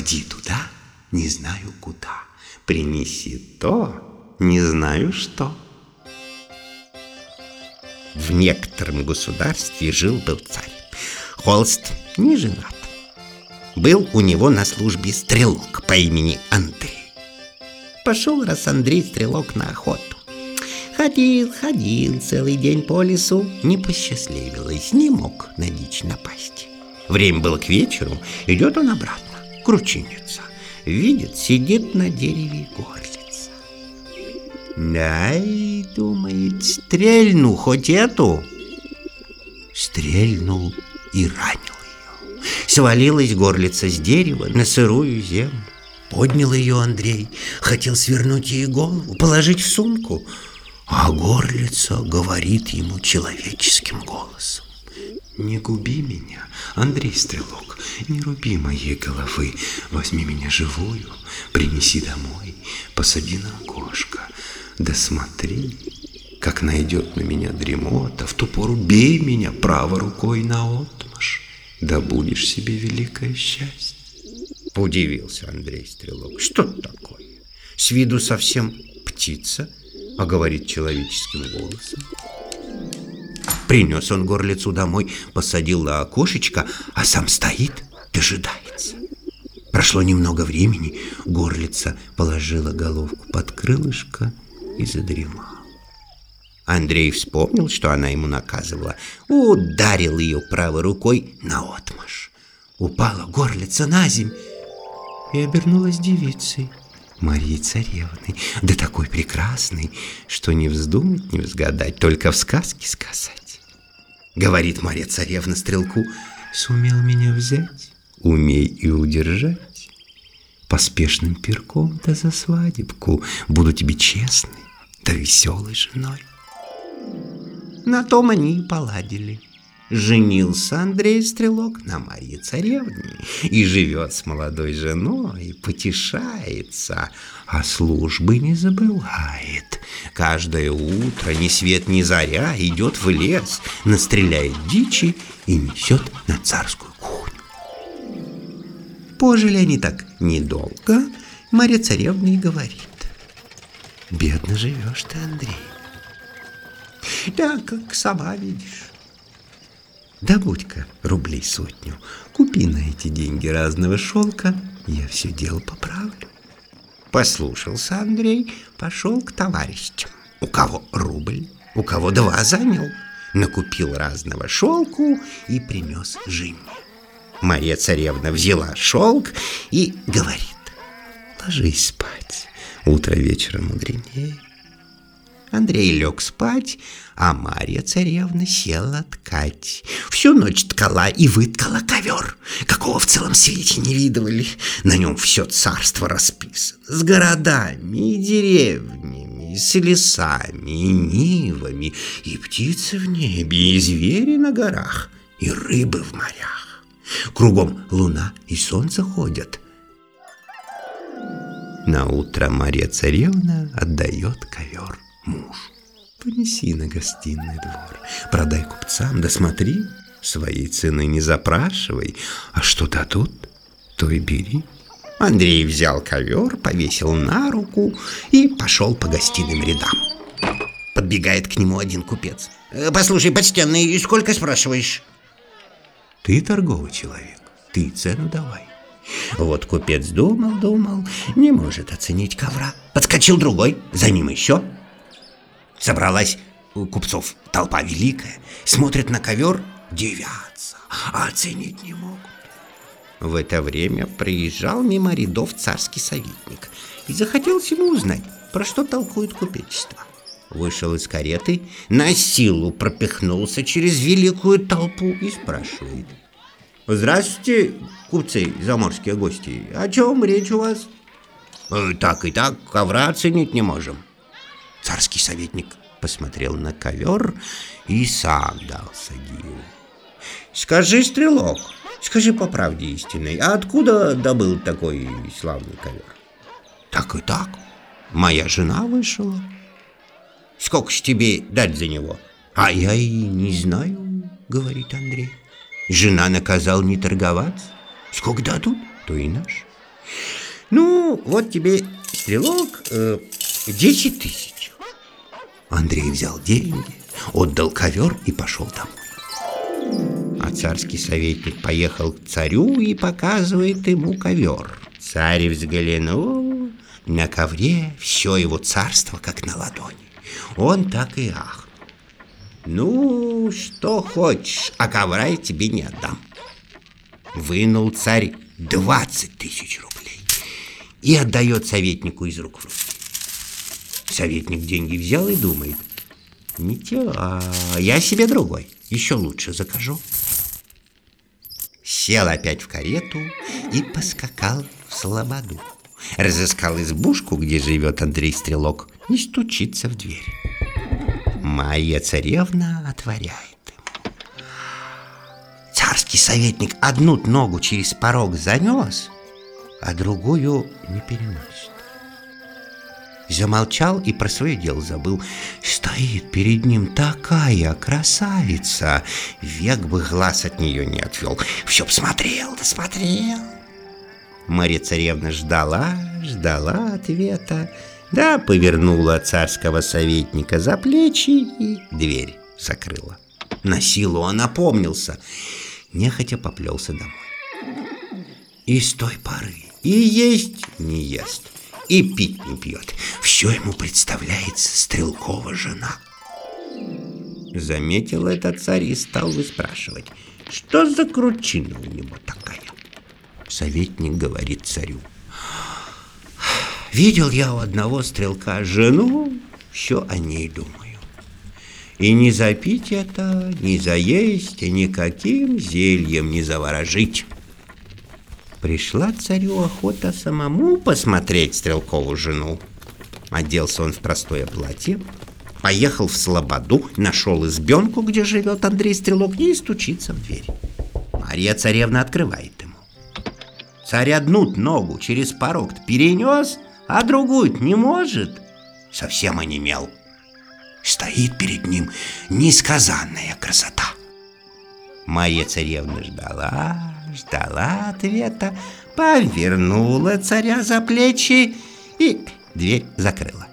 Сходи туда, не знаю куда. Принеси то, не знаю что. В некотором государстве жил-был царь. Холст не женат. Был у него на службе стрелок по имени Андрей. Пошел раз Андрей Стрелок на охоту. Ходил, ходил целый день по лесу, не посчастливилось, не мог на дичь напасть. Время было к вечеру, идет он обратно, кручинится. Видит, сидит на дереве горлица. Да, и думает, стрельну хоть эту. Стрельнул и ранил ее. Свалилась горлица с дерева на сырую землю. Поднял ее Андрей, хотел свернуть ей голову, положить в сумку, а горлица говорит ему человеческим голосом. Не губи меня, Андрей Стрелок, не руби моей головы, возьми меня живую, принеси домой, посади на окошко, да смотри, как найдет на меня дремота, в ту пору бей меня правой рукой на отмашь, да будешь себе великое счастье. Удивился Андрей Стрелок. Что такое? С виду совсем птица, а говорит человеческим голосом. Принес он горлицу домой, посадил на окошечко, а сам стоит, дожидается. Прошло немного времени, горлица положила головку под крылышко и задремала. Андрей вспомнил, что она ему наказывала, ударил ее правой рукой на отмаш. Упала горлица на земь, и обернулась девицей, Марией Царевной, да такой прекрасной, что не вздумать, не взгадать, только в сказке сказать. Говорит Мария Царевна стрелку, сумел меня взять, умей и удержать. Поспешным перком да за свадебку буду тебе честной, да веселой женой. На том они и поладили. Женился Андрей Стрелок на Марье Царевне и живет с молодой женой, потешается, а службы не забывает. Каждое утро ни свет ни заря идет в лес, настреляет дичи и несет на царскую кухню. Пожили они так недолго, Марья Царевна и говорит. Бедно живешь ты, Андрей. Да, как сама видишь. Добудь-ка рублей сотню, купи на эти деньги разного шелка, я все дело поправлю. Послушался Андрей, пошел к товарищам. У кого рубль, у кого два занял. Накупил разного шелку и принес жене. Мария царевна взяла шелк и говорит, ложись спать, утро вечера мудренее. Андрей лег спать, а Марья царевна села ткать. Всю ночь ткала и выткала ковер, какого в целом свете не видывали. На нем все царство расписано, с городами и деревнями, с лесами и нивами, и птицы в небе, и звери на горах, и рыбы в морях. Кругом луна и солнце ходят. На утро Марья царевна отдает ковер муж. Понеси на гостиный двор, продай купцам, да смотри, своей цены не запрашивай, а что дадут, то и бери. Андрей взял ковер, повесил на руку и пошел по гостиным рядам. Подбегает к нему один купец. «Э, «Послушай, почтенный, сколько спрашиваешь?» «Ты торговый человек, ты цену давай». Вот купец думал, думал, не может оценить ковра. Подскочил другой, за ним еще. Собралась купцов толпа великая, смотрят на ковер, девятся, а оценить не могут. В это время приезжал мимо рядов царский советник и захотелось ему узнать, про что толкует купечество. Вышел из кареты, на силу пропихнулся через великую толпу и спрашивает. «Здравствуйте, купцы, заморские гости, о чем речь у вас?» «Э, «Так и так, ковра оценить не можем». Царский советник посмотрел на ковер и сам дался диву. «Скажи, стрелок, скажи по правде истинной, а откуда добыл такой славный ковер?» «Так и так, моя жена вышла». «Сколько ж тебе дать за него?» «А я и не знаю», — говорит Андрей. «Жена наказал не торговаться. Сколько дадут, то и наш». Ну, вот тебе, стрелок, э, 10 тысяч. Андрей взял деньги, отдал ковер и пошел домой. А царский советник поехал к царю и показывает ему ковер. Царь взглянул, на ковре все его царство как на ладони. Он так и ах. Ну, что хочешь, а ковра я тебе не отдам. Вынул царь двадцать тысяч рублей и отдает советнику из рук в руки. Советник деньги взял и думает, ничего, я себе другой, еще лучше закажу. Сел опять в карету и поскакал в Слободу. Разыскал избушку, где живет Андрей Стрелок, и стучится в дверь. Марья Царевна отворяет. Царский советник одну ногу через порог занес, а другую не переносит. Замолчал и про свое дело забыл. Стоит перед ним такая красавица, век бы глаз от нее не отвел. Все б смотрел да смотрел. Марья царевна ждала, ждала ответа, да повернула царского советника за плечи и дверь закрыла. На силу он опомнился, нехотя поплелся домой. И с той поры и есть не ест, и пить не пьет. Все ему представляется стрелкова жена. Заметил этот царь и стал выспрашивать, что за кручина у него такая. Советник говорит царю. Видел я у одного стрелка жену, все о ней думаю. И не запить это, не заесть, и никаким зельем не заворожить. Пришла царю охота самому посмотреть стрелкову жену. Оделся он в простое платье, поехал в Слободу, нашел избенку, где живет Андрей Стрелок, и стучится в дверь. Мария царевна открывает ему. Царь одну ногу через порог перенес, а другую не может. Совсем онемел. Стоит перед ним несказанная красота. Моя царевна ждала, ждала ответа, повернула царя за плечи и дверь закрыла.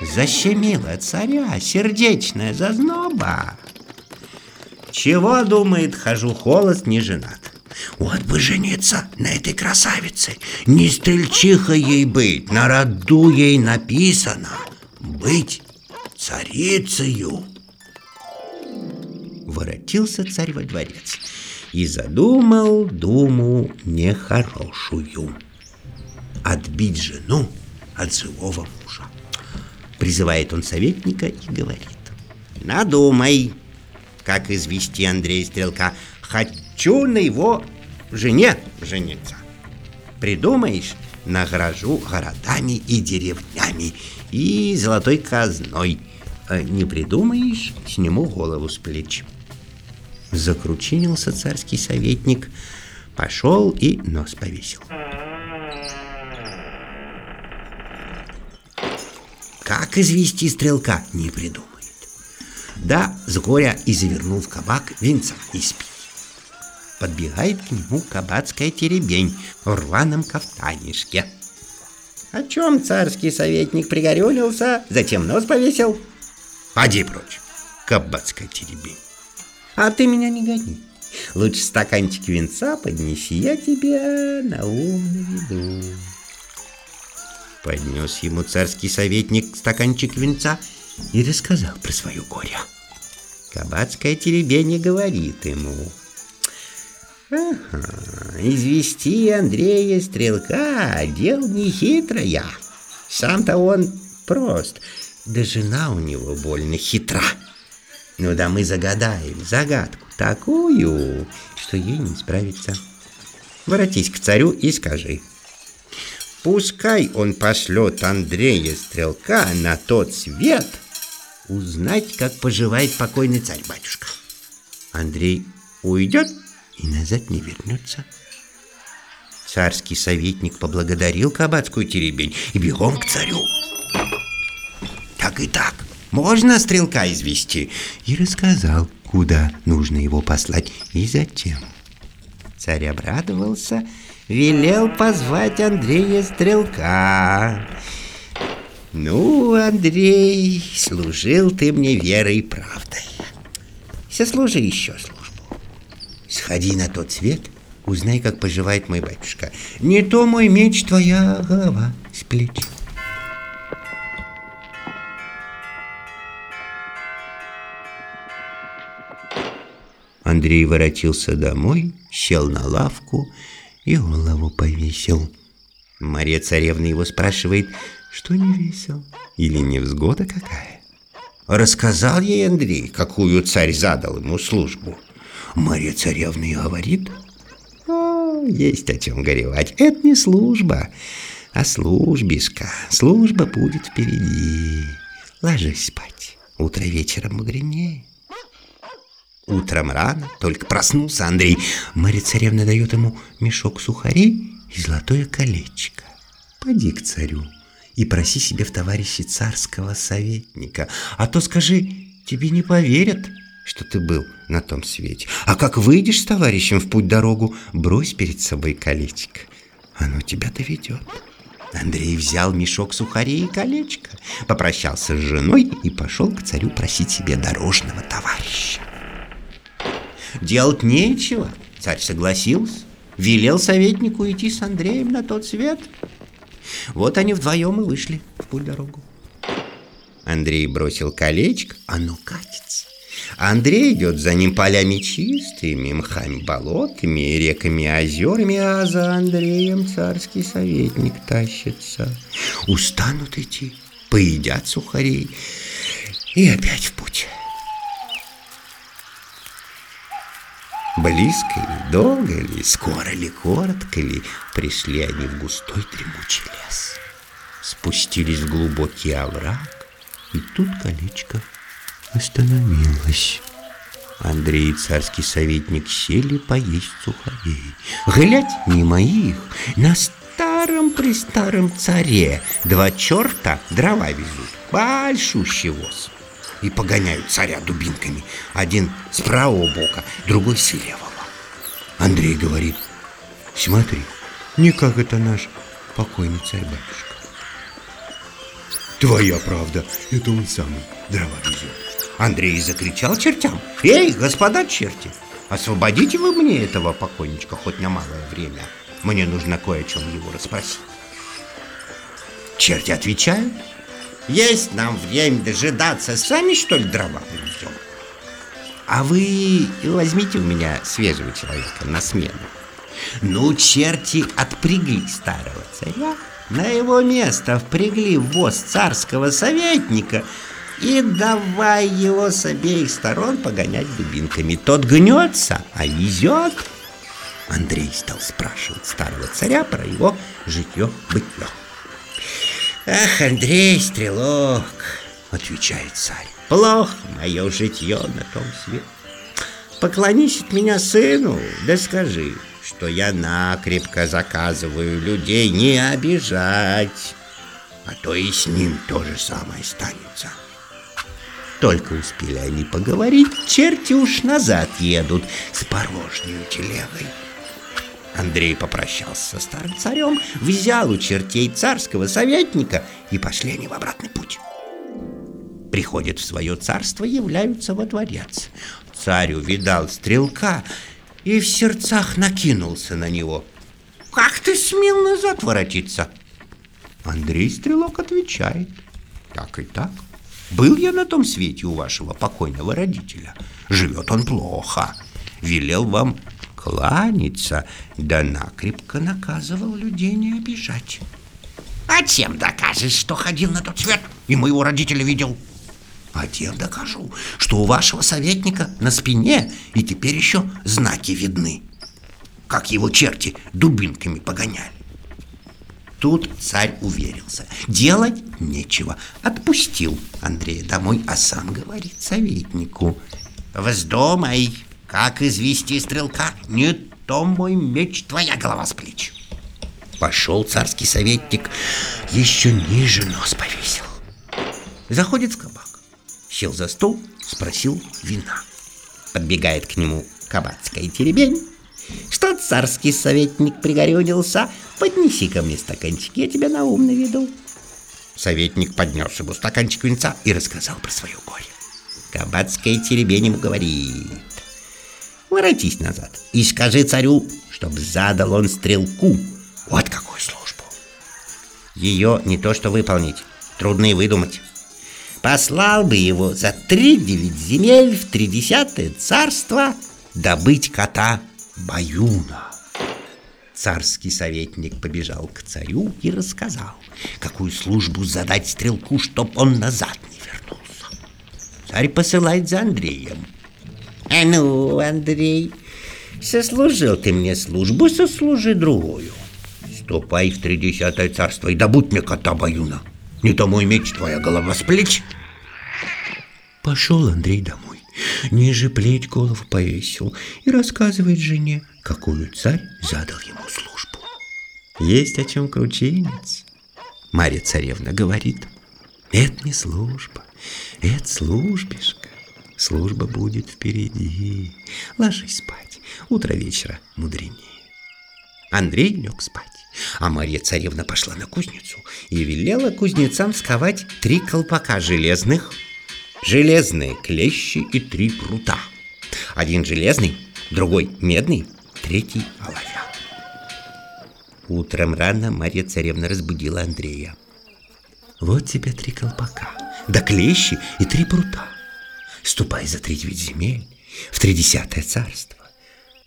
Защемила царя сердечная зазноба. Чего, думает, хожу холост, не женат. Вот бы жениться на этой красавице, не стрельчиха ей быть, на роду ей написано быть царицею. Воротился царь во дворец и задумал думу нехорошую. Отбить жену от живого мужа. Призывает он советника и говорит. Надумай, как извести Андрея Стрелка. Хочу на его жене жениться. Придумаешь, награжу городами и деревнями и золотой казной. А не придумаешь, сниму голову с плеч. Закручинился царский советник, пошел и нос повесил. Как извести стрелка, не придумает. Да, с горя и завернул в кабак венца и спит. Подбегает к нему кабацкая теребень в рваном кафтанишке. О чем царский советник пригорюнился, затем нос повесил? Поди прочь, кабацкая теребень. А ты меня не гони. Лучше стаканчик венца поднеси, я тебя на ум наведу. Поднес ему царский советник стаканчик венца и рассказал про свое горе. Кабацкая теребень говорит ему. Ага, извести Андрея Стрелка дел не хитрая. Сам-то он прост, да жена у него больно хитра. Ну да мы загадаем загадку такую, что ей не справиться. Воротись к царю и скажи. Пускай он пошлет Андрея Стрелка на тот свет узнать, как поживает покойный царь-батюшка. Андрей уйдет и назад не вернется. Царский советник поблагодарил кабацкую теребень и бегом к царю. Так и так, можно стрелка извести? И рассказал, куда нужно его послать и зачем. Царь обрадовался велел позвать Андрея Стрелка. Ну, Андрей, служил ты мне верой и правдой. Сослужи еще службу. Сходи на тот свет, узнай, как поживает мой батюшка. Не то мой меч, твоя голова с плеч. Андрей воротился домой, сел на лавку и голову повесил. Мария царевна его спрашивает, что не весел или невзгода какая. Рассказал ей Андрей, какую царь задал ему службу. Мария царевна и говорит, о, есть о чем горевать, это не служба, а службишка. Служба будет впереди. Ложись спать, утро вечером мудренее. Утром рано, только проснулся Андрей. Марья царевна дает ему мешок сухарей и золотое колечко. Поди к царю и проси себе в товарищи царского советника. А то скажи, тебе не поверят, что ты был на том свете. А как выйдешь с товарищем в путь-дорогу, брось перед собой колечко. Оно тебя доведет. Андрей взял мешок сухарей и колечко, попрощался с женой и пошел к царю просить себе дорожного товарища. Делать нечего. Царь согласился, велел советнику идти с Андреем на тот свет. Вот они вдвоем и вышли в путь-дорогу. Андрей бросил колечко, оно катится. Андрей идет за ним полями чистыми, мхами болотами, реками озерами, а за Андреем царский советник тащится. Устанут идти, поедят сухарей и опять в путь. Близко ли, долго ли, скоро ли, коротко ли, пришли они в густой дремучий лес. Спустились в глубокий овраг, и тут колечко остановилось. Андрей и царский советник сели поесть сухарей. Глядь, мимо их, на старом-престаром царе два черта дрова везут, большущий воз и погоняют царя дубинками. Один с правого бока, другой с левого. Андрей говорит, смотри, не как это наш покойный царь-батюшка. Твоя правда, это он самый дрова везет. Андрей закричал чертям. Эй, господа черти, освободите вы мне этого покойничка хоть на малое время. Мне нужно кое о чем его расспросить. Черти отвечают, есть нам время дожидаться, сами что ли дрова привезем? А вы возьмите у меня свежего человека на смену. Ну, черти отпрягли старого царя, на его место впрягли в воз царского советника и давай его с обеих сторон погонять дубинками. Тот гнется, а везет. Андрей стал спрашивать старого царя про его житье-бытье. Ах, Андрей Стрелок, отвечает царь, плохо мое житье на том свете. Поклонись от меня сыну, да скажи, что я накрепко заказываю людей не обижать, а то и с ним то же самое станется. Только успели они поговорить, черти уж назад едут с порожней телегой. Андрей попрощался со старым царем, взял у чертей царского советника и пошли они в обратный путь. Приходят в свое царство, являются во дворец. Царь увидал стрелка и в сердцах накинулся на него. «Как ты смел назад воротиться?» Андрей Стрелок отвечает. «Так и так. Был я на том свете у вашего покойного родителя. Живет он плохо. Велел вам кланяться, да накрепко наказывал людей не обижать. А тем докажешь, что ходил на тот свет и моего родителя видел? А тем докажу, что у вашего советника на спине и теперь еще знаки видны, как его черти дубинками погоняли. Тут царь уверился. Делать нечего. Отпустил Андрея домой, а сам говорит советнику. «Вздумай, как извести стрелка? Не то мой меч, твоя голова с плеч. Пошел царский советник, еще ниже нос повесил. Заходит в кабак, сел за стол, спросил вина. Подбегает к нему кабацкая теребень, Что царский советник пригорюнился? Поднеси ко мне стаканчик, я тебя на ум наведу. Советник поднес ему стаканчик винца и рассказал про свое горе. Кабацкая теребень ему говорит. Воротись назад и скажи царю, чтоб задал он стрелку. Вот какую службу. Ее не то что выполнить, трудно и выдумать. Послал бы его за три девять земель в тридесятое царство добыть кота Баюна. Царский советник побежал к царю и рассказал, какую службу задать стрелку, чтоб он назад не вернулся. Царь посылает за Андреем. А ну, Андрей, сослужил ты мне службу, сослужи другую. Ступай в тридесятое царство и добудь мне кота Баюна. Не то мой меч твоя голова с плеч. Пошел Андрей домой, ниже плеть голову повесил и рассказывает жене, какую царь задал ему службу. Есть о чем крученец. Марья царевна говорит, это не служба, это службишка. Служба будет впереди. Ложись спать, утро вечера мудренее. Андрей лег спать, а Марья царевна пошла на кузницу и велела кузнецам сковать три колпака железных, железные клещи и три прута. Один железный, другой медный, третий оловянный. Утром рано Марья царевна разбудила Андрея. Вот тебе три колпака, да клещи и три прута. Ступай за тридевять земель, в тридесятое царство.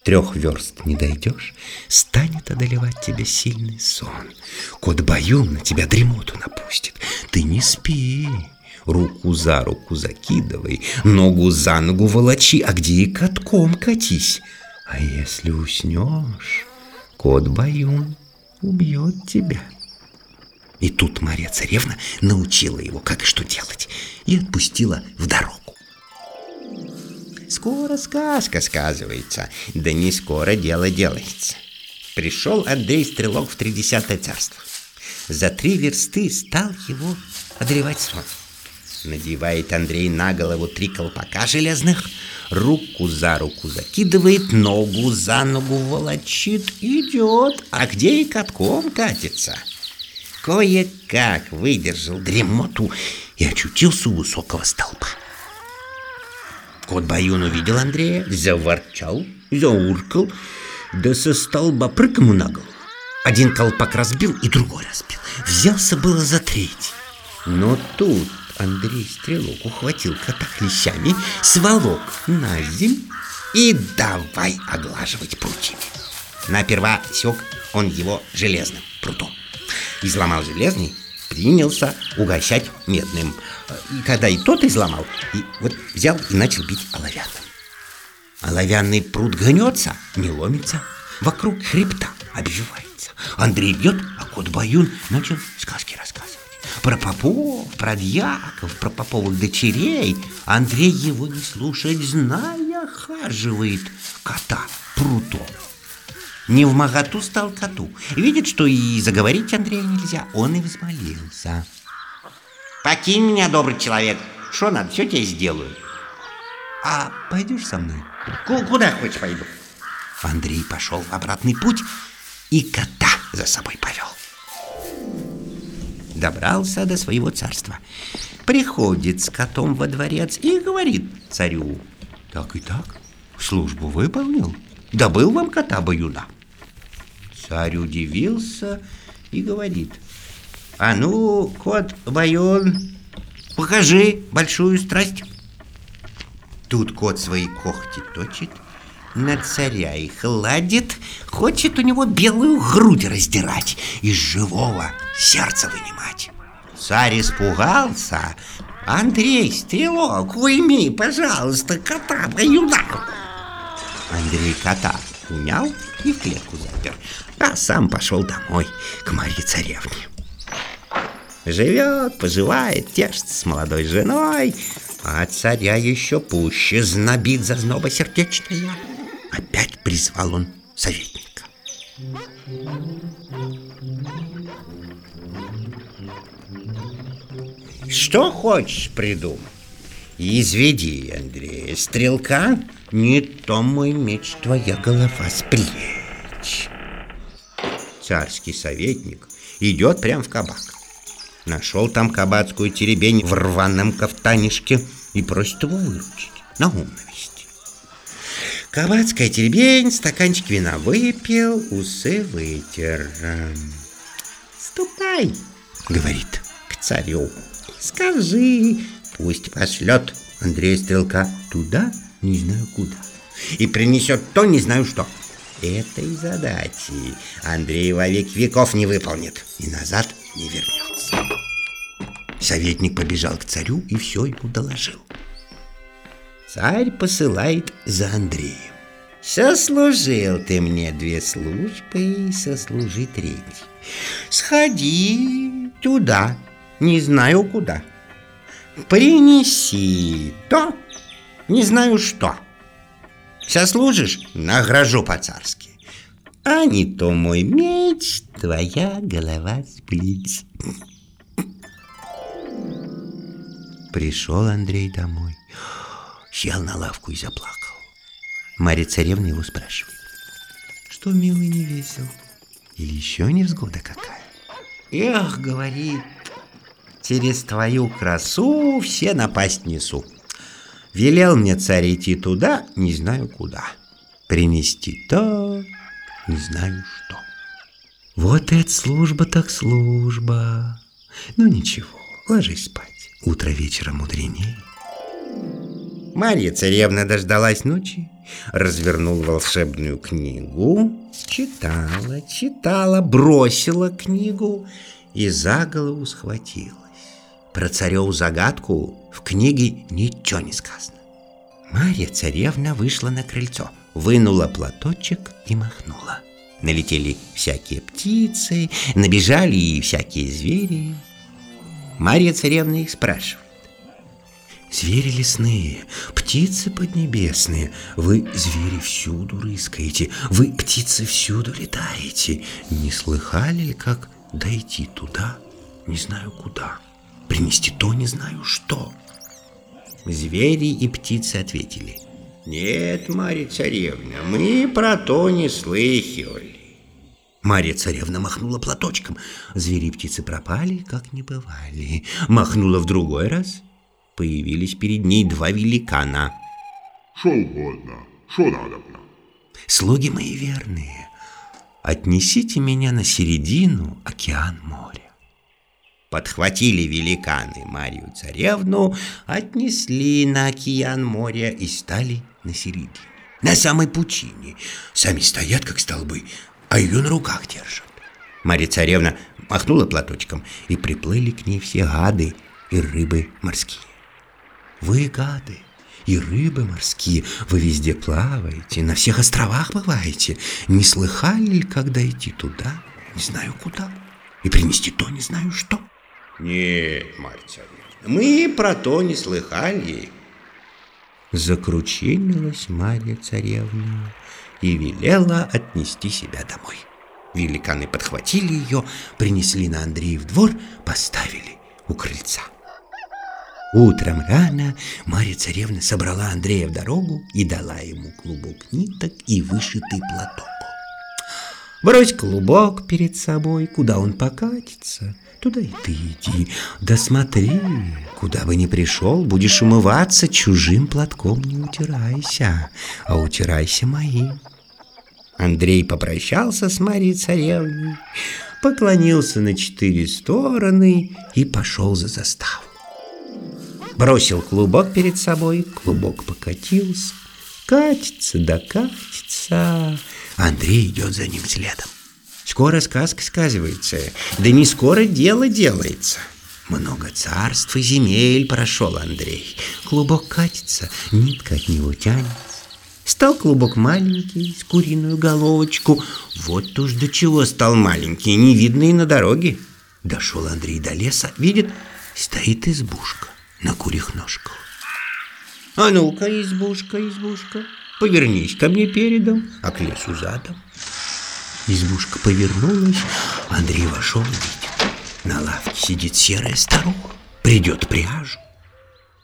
Трех верст не дойдешь, станет одолевать тебя сильный сон. Кот Баюн на тебя дремоту напустит. Ты не спи, руку за руку закидывай, ногу за ногу волочи, а где и катком катись. А если уснешь, кот Баюн убьет тебя. И тут Мария Царевна научила его, как и что делать, и отпустила в дорогу. Скоро сказка сказывается, да не скоро дело делается. Пришел Андрей Стрелок в тридесятое царство. За три версты стал его одолевать сон. Надевает Андрей на голову три колпака железных, руку за руку закидывает, ногу за ногу волочит, идет, а где и катком катится. Кое-как выдержал дремоту и очутился у высокого столба. Кот Баюн увидел Андрея, заворчал, зауркал, да со столба прыг ему на голову. Один колпак разбил и другой разбил. Взялся было за третий. Но тут Андрей Стрелок ухватил кота клещами, сволок на земь и давай оглаживать прутьями. Наперва сёк он его железным прутом. Изломал железный, принялся угощать медным. И когда и тот изломал, и вот взял и начал бить оловянным. Оловянный пруд гнется, не ломится, вокруг хребта обвивается. Андрей бьет, а кот Баюн начал сказки рассказывать. Про попов, про дьяков, про поповых дочерей. Андрей его не слушает, зная, хаживает кота прутом. Не в моготу стал коту. Видит, что и заговорить Андрею нельзя. Он и взмолился. Покинь меня, добрый человек. Что надо, все тебе сделаю. А пойдешь со мной? К куда хочешь пойду? Андрей пошел в обратный путь и кота за собой повел. Добрался до своего царства. Приходит с котом во дворец и говорит царю. Так и так, службу выполнил. Добыл вам кота Баюна. Царь удивился и говорит, «А ну, кот Байон, покажи большую страсть». Тут кот свои когти точит, на царя их ладит, хочет у него белую грудь раздирать, из живого сердца вынимать. Царь испугался. Андрей, стрелок, уйми, пожалуйста, кота Баюна. Андрей кота унял и в клетку запер, а сам пошел домой к Марье Царевне. Живет, поживает, тешится с молодой женой, а царя еще пуще знобит зазноба сердечная. Опять призвал он советника. Что хочешь придумать? Изведи, Андрей, стрелка, не то мой меч, твоя голова с плеч. Царский советник идет прямо в кабак. Нашел там кабацкую теребень в рваном кафтанишке и просит его выручить, на ум навести. Кабацкая теребень стаканчик вина выпил, усы вытер. «Ступай», — говорит, — «к царю, скажи, пусть пошлет Андрея Стрелка туда, не знаю куда, и принесет то, не знаю что». Этой задачи Андрей во век веков не выполнит и назад не вернется. Советник побежал к царю и все ему доложил. Царь посылает за Андреем. Сослужил ты мне две службы, сослужи третий. Сходи туда, не знаю куда. Принеси то, не знаю что. Сослужишь, награжу по-царски. А не то мой меч, твоя голова с плеч. Пришел Андрей домой, сел на лавку и заплакал. Марья царевна его спрашивает. Что, милый, не весел? Или еще невзгода какая? Эх, говорит, через твою красу все напасть несу. Велел мне царь идти туда, не знаю куда. Принести то, не знаю что. Вот это служба так служба. Ну ничего, ложись спать. Утро вечера мудренее. Марья царевна дождалась ночи, развернула волшебную книгу, читала, читала, бросила книгу и за голову схватилась. Про цареву загадку в книге ничего не сказано. Марья царевна вышла на крыльцо, вынула платочек и махнула. Налетели всякие птицы, набежали и всякие звери. Марья царевна их спрашивает. Звери лесные, птицы поднебесные, вы, звери, всюду рыскаете, вы, птицы, всюду летаете. Не слыхали ли, как дойти туда, не знаю куда, принести то, не знаю что? Звери и птицы ответили. Нет, Марья царевна, мы про то не слыхивали. Марья царевна махнула платочком. Звери и птицы пропали, как не бывали. Махнула в другой раз. Появились перед ней два великана. Что угодно, что надобно. Слуги мои верные, отнесите меня на середину океан моря. Подхватили великаны Марию царевну, отнесли на океан моря и стали на середине. На самой пучине. Сами стоят, как столбы, а ее на руках держат. Марья царевна махнула платочком, и приплыли к ней все гады и рыбы морские. Вы, гады, и рыбы морские, вы везде плаваете, на всех островах бываете. Не слыхали ли, когда идти туда, не знаю куда, и принести то, не знаю что? Нет, Марья царевна, мы про то не слыхали. Закрученилась Марья царевна и велела отнести себя домой. Великаны подхватили ее, принесли на Андреев двор, поставили у крыльца. Утром рано Марья царевна собрала Андрея в дорогу и дала ему клубок ниток и вышитый платок. Брось клубок перед собой, куда он покатится, туда и ты иди. Да смотри, куда бы ни пришел, будешь умываться, чужим платком не утирайся, а утирайся моим. Андрей попрощался с Марьей царевной, поклонился на четыре стороны и пошел за заставу. Бросил клубок перед собой, клубок покатился, катится да катится. Андрей идет за ним следом. Скоро сказка сказывается, да не скоро дело делается. Много царств и земель прошел Андрей. Клубок катится, нитка от него тянется. Стал клубок маленький, с куриную головочку. Вот уж до чего стал маленький, не видно и на дороге. Дошел Андрей до леса, видит, стоит избушка на курьих ножках. А ну-ка, избушка, избушка, повернись ко мне передом, а к лесу задом. Избушка повернулась, Андрей вошел, видит, на лавке сидит серая старуха, придет пряжу.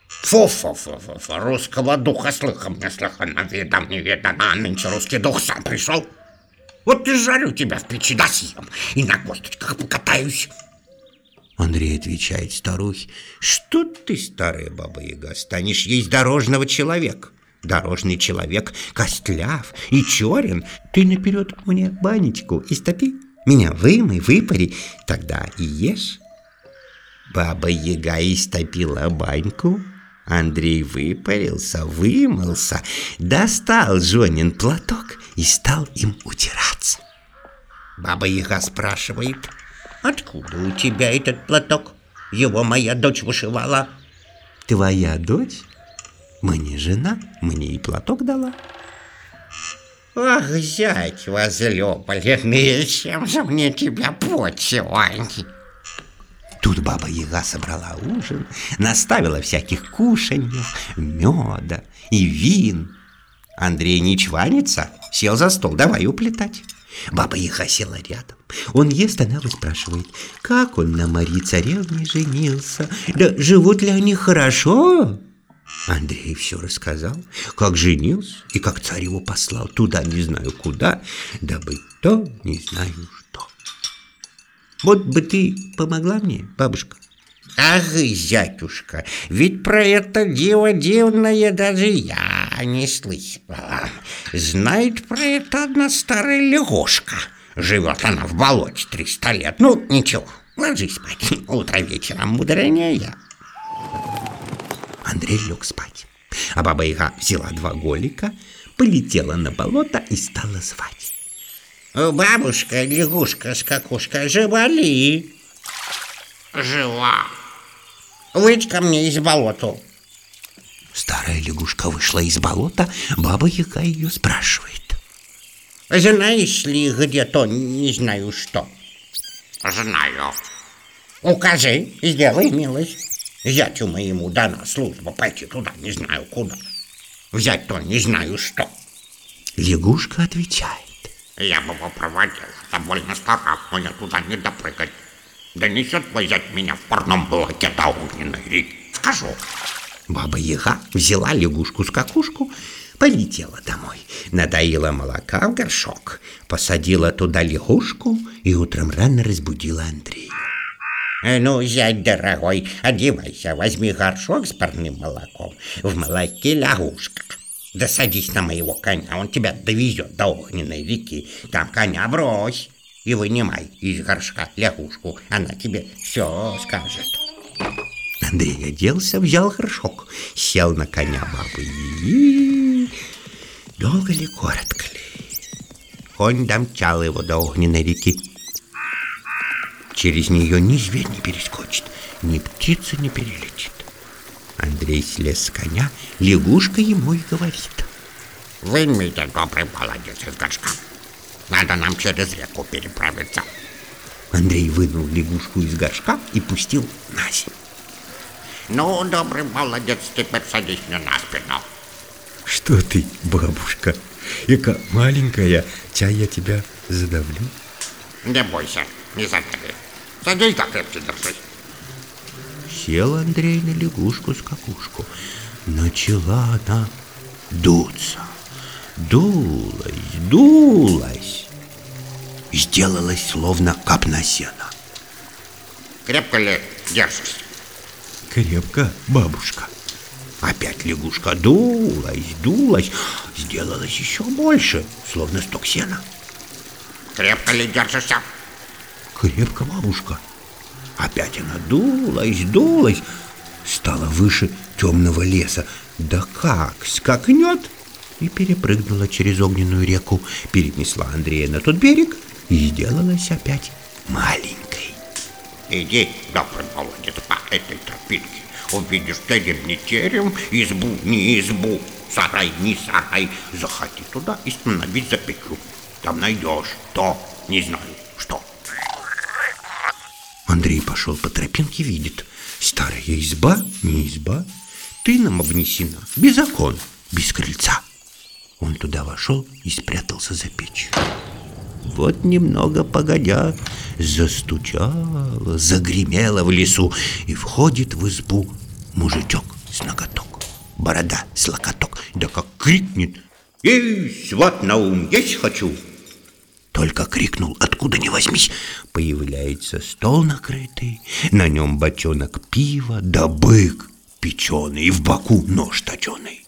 Фу-фу-фу-фу, русского духа слыхом не слыхано, видом не видано, а нынче русский дух сам пришел. Вот и жарю тебя в печи да съем, и на косточках покатаюсь. Андрей отвечает старухе, что ты, старая баба-яга, станешь есть дорожного человека? Дорожный человек костляв и черен. Ты наперед мне банечку истопи, меня вымой, выпари, тогда и ешь. Баба-яга истопила баньку, Андрей выпарился, вымылся, достал Жонин платок и стал им утираться. Баба-яга спрашивает, откуда у тебя этот платок? Его моя дочь вышивала. Твоя дочь? Мне жена, мне и платок дала. Ах, зять возлюбленный, чем же мне тебя почивать? Тут баба Яга собрала ужин, наставила всяких кушаньев, меда и вин. Андрей не чванится, сел за стол, давай уплетать. Баба Яга села рядом. Он ест, она спрашивает, как он на Марии Царевне женился, да живут ли они хорошо? Андрей все рассказал, как женился и как царь его послал туда не знаю куда, дабы то не знаю что. Вот бы ты помогла мне, бабушка. Ах, зятюшка, ведь про это дело дивное даже я не слышала. Знает про это одна старая лягушка. Живет она в болоте триста лет. Ну, ничего, ложись спать, утро вечером мудренее. Андрей лег спать. А баба Яга взяла два голика, полетела на болото и стала звать. Бабушка, лягушка, скакушка, жива ли? Жива. Выйдь ко мне из болота. Старая лягушка вышла из болота, баба Яга ее спрашивает. Знаешь ли где-то не знаю что? Знаю. Укажи, сделай милость. Зятю моему дана служба пойти туда не знаю куда. Взять то не знаю что. Лягушка отвечает. Я бы его проводил, довольно стара, я туда не допрыгать. Да несет твой зять меня в парном блоке до огненной реки. Скажу. Баба Яга взяла лягушку-скакушку, полетела домой, надоила молока в горшок, посадила туда лягушку и утром рано разбудила Андрея. Ну, зять дорогой, одевайся, возьми горшок с парным молоком, в молоке лягушка. Да садись на моего коня, он тебя довезет до огненной реки, там коня брось и вынимай из горшка лягушку, она тебе все скажет. Андрей оделся, взял горшок, сел на коня бабы и... Долго ли, коротко ли? Конь домчал его до огненной реки. Через нее ни зверь не перескочит, ни птица не перелетит. Андрей слез с коня, лягушка ему и говорит. Вымейте, добрый молодец из горшка. Надо нам через реку переправиться. Андрей вынул лягушку из горшка и пустил на землю. Ну, добрый молодец, теперь садись мне на спину. Что ты, бабушка? Яка маленькая, чай я тебя задавлю. Не бойся, не задави. Садись да крепче держись. Сел Андрей на лягушку-скакушку. Начала она дуться. Дулась, дулась. Сделалась словно капна сена. Крепко ли держишься? Крепко, бабушка. Опять лягушка дулась, дулась, сделалась еще больше, словно сток сена. Крепко ли держишься? Крепко, бабушка. Опять она дулась, дулась, стала выше темного леса. Да как, скакнет! И перепрыгнула через огненную реку, перенесла Андрея на тот берег и сделалась опять маленькой. Иди, добрый молодец, по этой тропинке. Увидишь терем не терем, избу не избу, сарай не сарай. Заходи туда и становись за петлю. Там найдешь то, не знаю, что. Андрей пошел по тропинке, видит. Старая изба, не изба, тыном обнесена, без окон, без крыльца. Он туда вошел и спрятался за печью. Вот немного погодя, застучало, загремело в лесу, и входит в избу мужичок с ноготок, борода с локоток, да как крикнет «Эй, сват на ум, есть хочу!» Только крикнул, откуда ни возьмись, появляется стол накрытый, на нем бочонок пива, да бык печеный, и в боку нож точеный.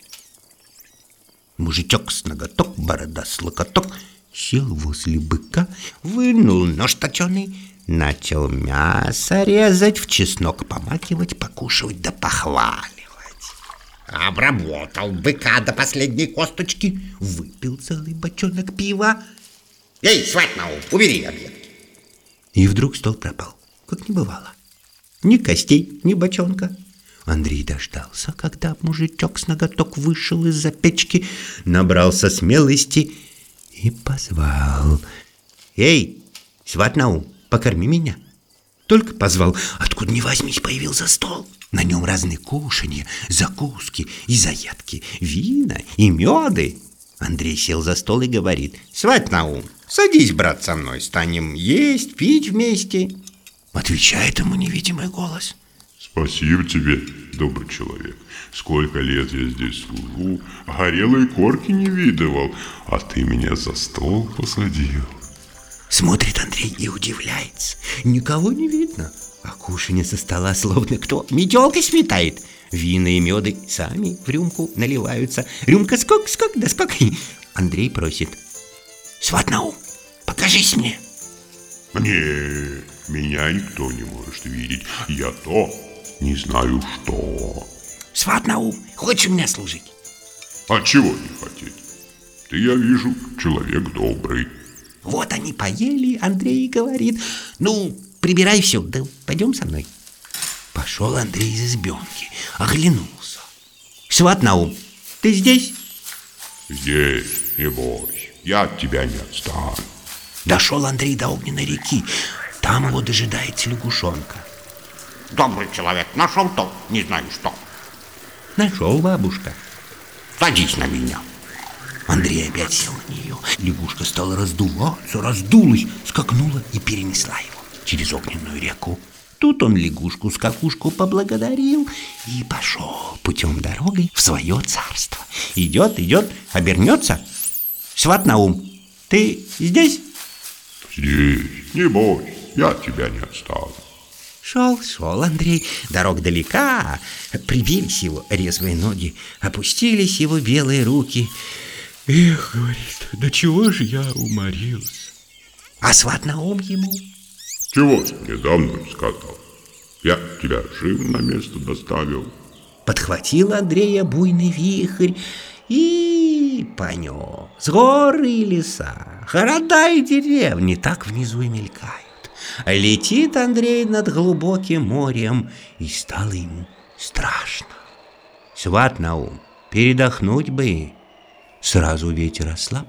Мужичок с ноготок, борода с локоток, сел возле быка, вынул нож точеный, начал мясо резать, в чеснок помакивать, покушивать да похваливать. Обработал быка до последней косточки, выпил целый бочонок пива. Эй, сватнау, убери объедки. И вдруг стол пропал, как не бывало. Ни костей, ни бочонка. Андрей дождался, когда мужичок с ноготок вышел из-за печки, набрался смелости и позвал. «Эй, сватнау, покорми меня!» Только позвал, откуда ни возьмись, появился стол. На нем разные кушанья, закуски и заядки, вина и меды. Андрей сел за стол и говорит, «Свать на ум, садись, брат, со мной, станем есть, пить вместе». Отвечает ему невидимый голос. Спасибо тебе, добрый человек. Сколько лет я здесь служу, горелой корки не видывал, а ты меня за стол посадил. Смотрит Андрей и удивляется. Никого не видно, а кушанье со стола словно кто метелкой сметает. Вина и меды сами в рюмку наливаются. Рюмка скок, скок, да скок. Андрей просит. Сват на ум, покажись мне. Не, меня никто не может видеть. Я то не знаю что. Сват на ум, хочешь мне служить? А чего не хотеть? Ты, я вижу, человек добрый. Вот они поели, Андрей говорит, ну, прибирай все, да пойдем со мной. Пошел Андрей из избенки, оглянулся. Сват Наум, ты здесь? Здесь, не бойся, я от тебя не отстану. Дошел Андрей до огненной реки, там его дожидается лягушонка. Добрый человек, нашел то, не знаю что. Нашел бабушка. Садись на меня. Андрей опять сел на нее. Лягушка стала раздуваться, раздулась, скакнула и перенесла его через огненную реку. Тут он лягушку скакушку поблагодарил и пошел путем дорогой в свое царство. Идет, идет, обернется. Сват на ум, ты здесь? Здесь, не бойся, я тебя не отстану. Шел, шел Андрей, дорога далека, прибились его резвые ноги, опустились его белые руки. Эх, говорит, до чего же я уморился? А сват на ум ему? Чего ты недавно сказал? Я тебя живо на место доставил. Подхватил Андрея буйный вихрь и понес. С горы и леса, города и деревни так внизу и мелькают. Летит Андрей над глубоким морем, и стало ему страшно. Сват на ум, передохнуть бы. Сразу ветер ослаб,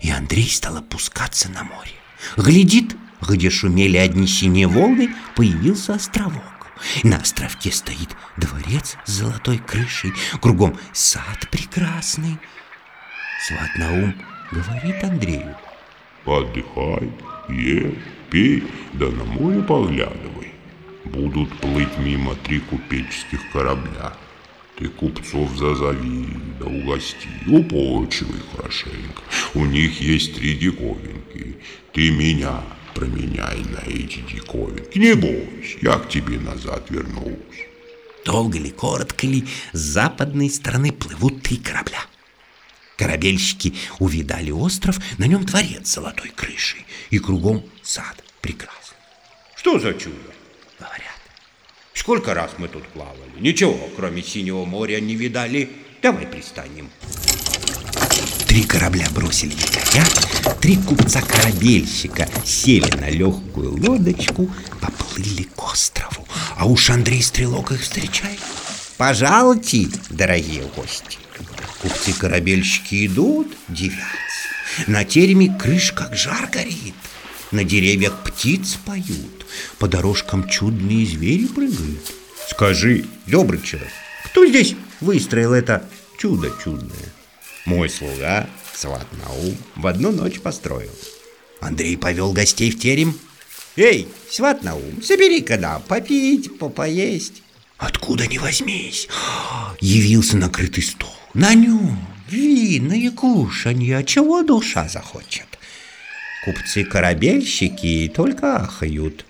и Андрей стал опускаться на море. Глядит, где шумели одни синие волны, появился островок. На островке стоит дворец с золотой крышей, кругом сад прекрасный. Сват на ум говорит Андрею. Отдыхай, ешь, пей, да на море поглядывай. Будут плыть мимо три купеческих корабля. Ты купцов зазови, да угости, упочивай хорошенько. У них есть три диковинки. Ты меня променяй на эти диковинки. Не бойся, я к тебе назад вернусь. Долго ли, коротко ли, с западной стороны плывут три корабля. Корабельщики увидали остров, на нем дворец с золотой крышей, и кругом сад прекрасный. Что за чудо? Говорят, Сколько раз мы тут плавали? Ничего, кроме синего моря, не видали. Давай пристанем. три корабля бросили якоря, три купца-корабельщика сели на легкую лодочку, поплыли к острову, а уж Андрей Стрелок их встречает. Пожалуйте, дорогие гости. Купцы-корабельщики идут, дивятся. На тереме крыш как жар горит. На деревьях птиц поют, по дорожкам чудные звери прыгают. Скажи, добрый человек, кто здесь выстроил это чудо чудное? Мой слуга, сват Наум, в одну ночь построил. Андрей повел гостей в терем. Эй, сват Наум, собери-ка нам попить, попоесть. Откуда ни возьмись, явился накрытый стол. На нем вина и кушанье, чего душа захочет. Купцы-корабельщики только ахают.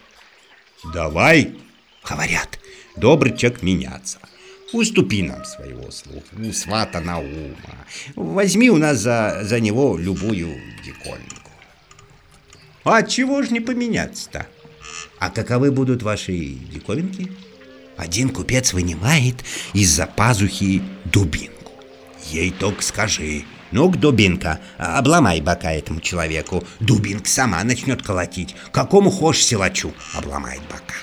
«Давай, — говорят, — добрый человек меняться. Уступи нам своего слугу, свата Наума. Возьми у нас за, за него любую диковинку. А чего ж не поменяться-то? А каковы будут ваши диковинки? Один купец вынимает из-за пазухи дубинку. Ей только скажи, ну-ка, дубинка, обломай бока этому человеку. Дубинка сама начнет колотить. Какому хошь силачу обломает бока.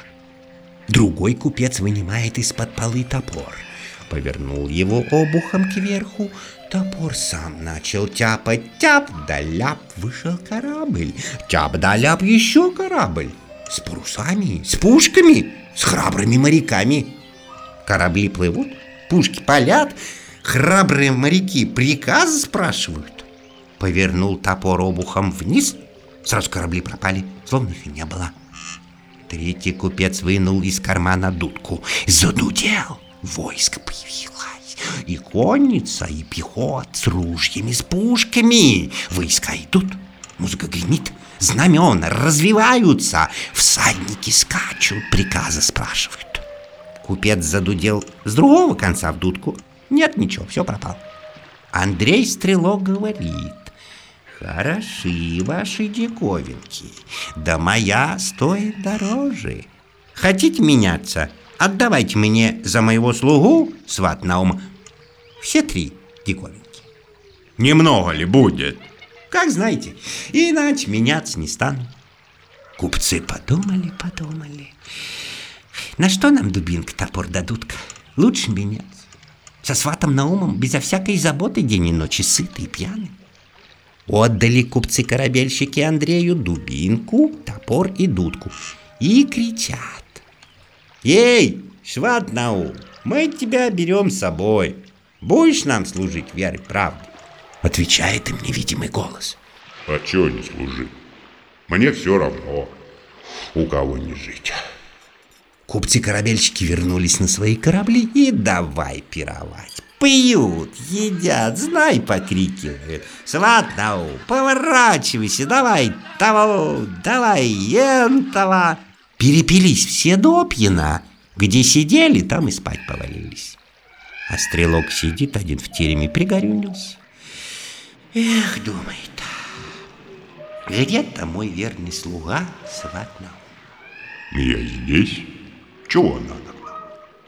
Другой купец вынимает из-под полы топор. Повернул его обухом кверху. Топор сам начал тяпать. Тяп да ляп вышел корабль. Тяп да ляп еще корабль. С парусами, с пушками, с храбрыми моряками. Корабли плывут, пушки палят, храбрые моряки приказы спрашивают. Повернул топор обухом вниз, сразу корабли пропали, словно их и не было. Третий купец вынул из кармана дудку. Задудел. Войско появилось. И конница, и пехот с ружьями, с пушками. Войска идут. Музыка гремит. Знамена развиваются. Всадники скачут, приказы спрашивают. Купец задудел с другого конца в дудку. Нет ничего, все пропало. Андрей Стрелок говорит. Хороши ваши диковинки, да моя стоит дороже. Хотите меняться? Отдавайте мне за моего слугу, сват Наум, все три диковинки. Немного ли будет? Как знаете, иначе меняться не стану. Купцы подумали, подумали. На что нам дубинка, топор дадут-ка? Лучше меняться. Со сватом Наумом безо всякой заботы день и ночи сытый и пьяный. Отдали купцы-корабельщики Андрею дубинку, топор и дудку. И кричат. «Эй, сват Наум, мы тебя берем с собой. Будешь нам служить верой правды?» Отвечает им невидимый голос. А чего не служить? Мне все равно, у кого не жить. Купцы-корабельщики вернулись на свои корабли и давай пировать. Пьют, едят, знай, покрикивают. Сватнау, поворачивайся, давай того, давай ентова. Перепились все допьяна. Где сидели, там и спать повалились. А стрелок сидит один в тереме, пригорюнился. Эх, думает, где-то мой верный слуга Сватнау. Я здесь. Чего надо?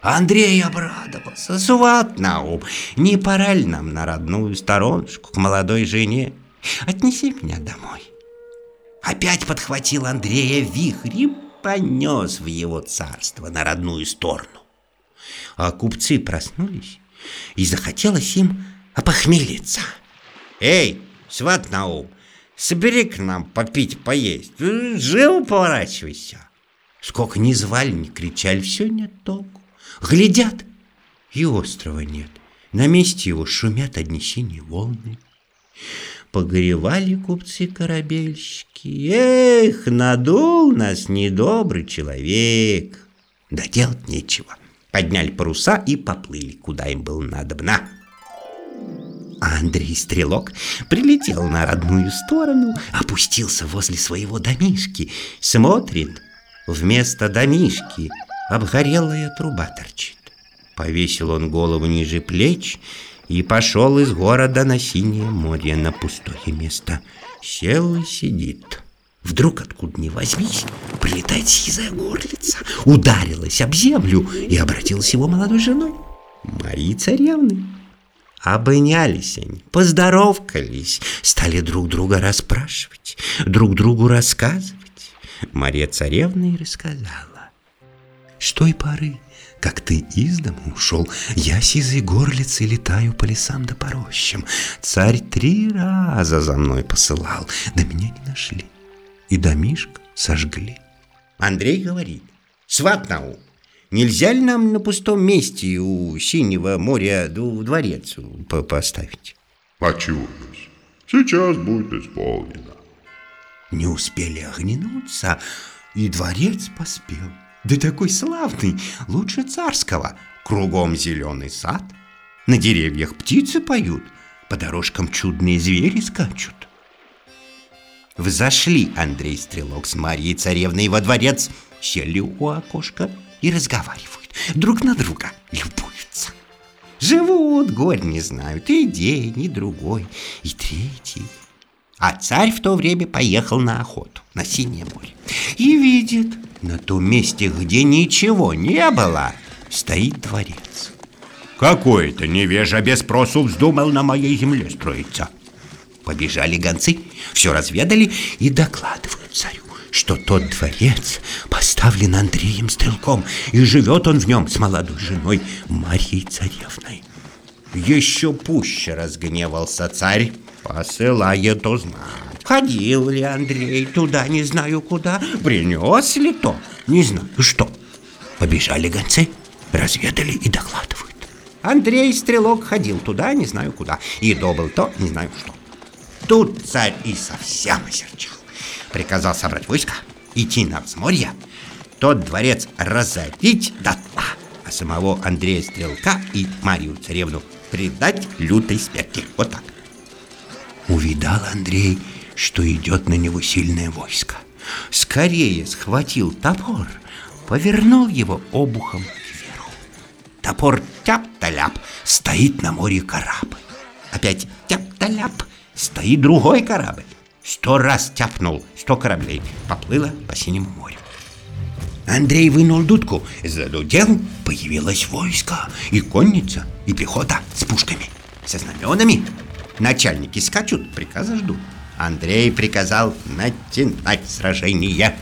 Андрей обрадовался. Сват на ум, не пора ли нам на родную сторонушку к молодой жене? Отнеси меня домой. Опять подхватил Андрея вихрь и понес в его царство на родную сторону. А купцы проснулись, и захотелось им опохмелиться. «Эй, сват на ум, собери к нам попить, поесть, живо поворачивайся!» Сколько ни звали, ни кричали, все нет толку. Глядят, и острова нет. На месте его шумят одни синие волны. Погоревали купцы-корабельщики. Эх, надул нас недобрый человек. Да делать нечего. Подняли паруса и поплыли, куда им было надобно. А Андрей Стрелок прилетел на родную сторону, опустился возле своего домишки, смотрит, вместо домишки обгорелая труба торчит. Повесил он голову ниже плеч и пошел из города на синее море на пустое место. Сел и сидит. Вдруг, откуда ни возьмись, прилетает сизая горлица, ударилась об землю и обратилась его молодой женой, Марии Царевны. Обнялись они, поздоровкались, стали друг друга расспрашивать, друг другу рассказывать. Мария Царевна и рассказала. С той поры, как ты из дома ушел, я сизой горлицей летаю по лесам да по рощам. Царь три раза за мной посылал, да меня не нашли. И домишко сожгли. Андрей говорит, сват нау, нельзя ли нам на пустом месте у Синего моря дворец поставить? А чего Сейчас будет исполнено. Не успели оглянуться, и дворец поспел Да такой славный, лучше царского. Кругом зеленый сад, на деревьях птицы поют, по дорожкам чудные звери скачут. Взошли Андрей Стрелок с Марией Царевной во дворец, сели у окошка и разговаривают, друг на друга любуются. Живут, горь не знают, и день, и другой, и третий. А царь в то время поехал на охоту, на Синее море. И видит, на том месте, где ничего не было, стоит дворец. Какой это невежа без спросу вздумал на моей земле строиться? Побежали гонцы, все разведали и докладывают царю, что тот дворец поставлен Андреем Стрелком, и живет он в нем с молодой женой Марьей Царевной. Еще пуще разгневался царь, посылает узнать. Ходил ли Андрей туда, не знаю куда, принес ли то, не знаю что. Побежали гонцы, разведали и докладывают. Андрей Стрелок ходил туда, не знаю куда, и добыл то, не знаю что. Тут царь и совсем осерчал. Приказал собрать войска, идти на взморье, тот дворец разорить дотла, а самого Андрея Стрелка и Марию Царевну предать лютой смерти. Вот так. Увидал Андрей, что идет на него сильное войско. Скорее схватил топор, повернул его обухом кверху. Топор тяп-таляп, стоит на море корабль. Опять тяп-таляп, стоит другой корабль. Сто раз тяпнул, сто кораблей, поплыло по синему морю. Андрей вынул дудку, задудел, появилось войско, и конница, и пехота с пушками, со знаменами. Начальники скачут, приказа ждут. Андрей приказал натянать сражение.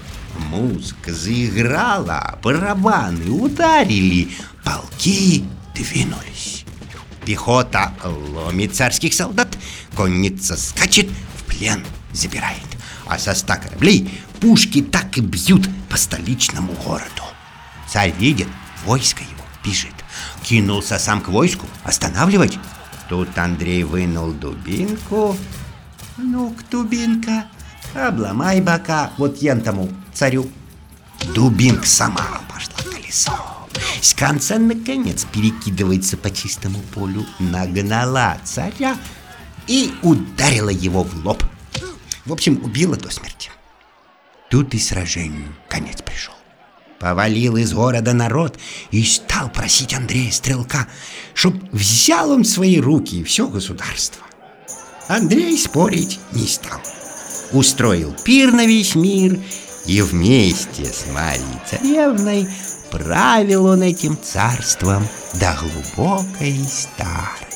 Музыка заиграла, барабаны ударили, полки двинулись. Пехота ломит царских солдат, конница скачет, в плен забирает. А со ста кораблей пушки так и бьют по столичному городу. Царь видит, войско его бежит. Кинулся сам к войску, останавливать. Тут Андрей вынул дубинку. Ну-ка, дубинка, обломай бока вот ентому царю. Дубинка сама пошла колесом. С конца, наконец, перекидывается по чистому полю, нагнала царя и ударила его в лоб. В общем, убила до смерти. Тут и сражению конец пришел. Повалил из города народ и стал просить Андрея Стрелка, чтоб взял он в свои руки все государство. Андрей спорить не стал. Устроил пир на весь мир и вместе с Марией Царевной правил он этим царством до глубокой старости.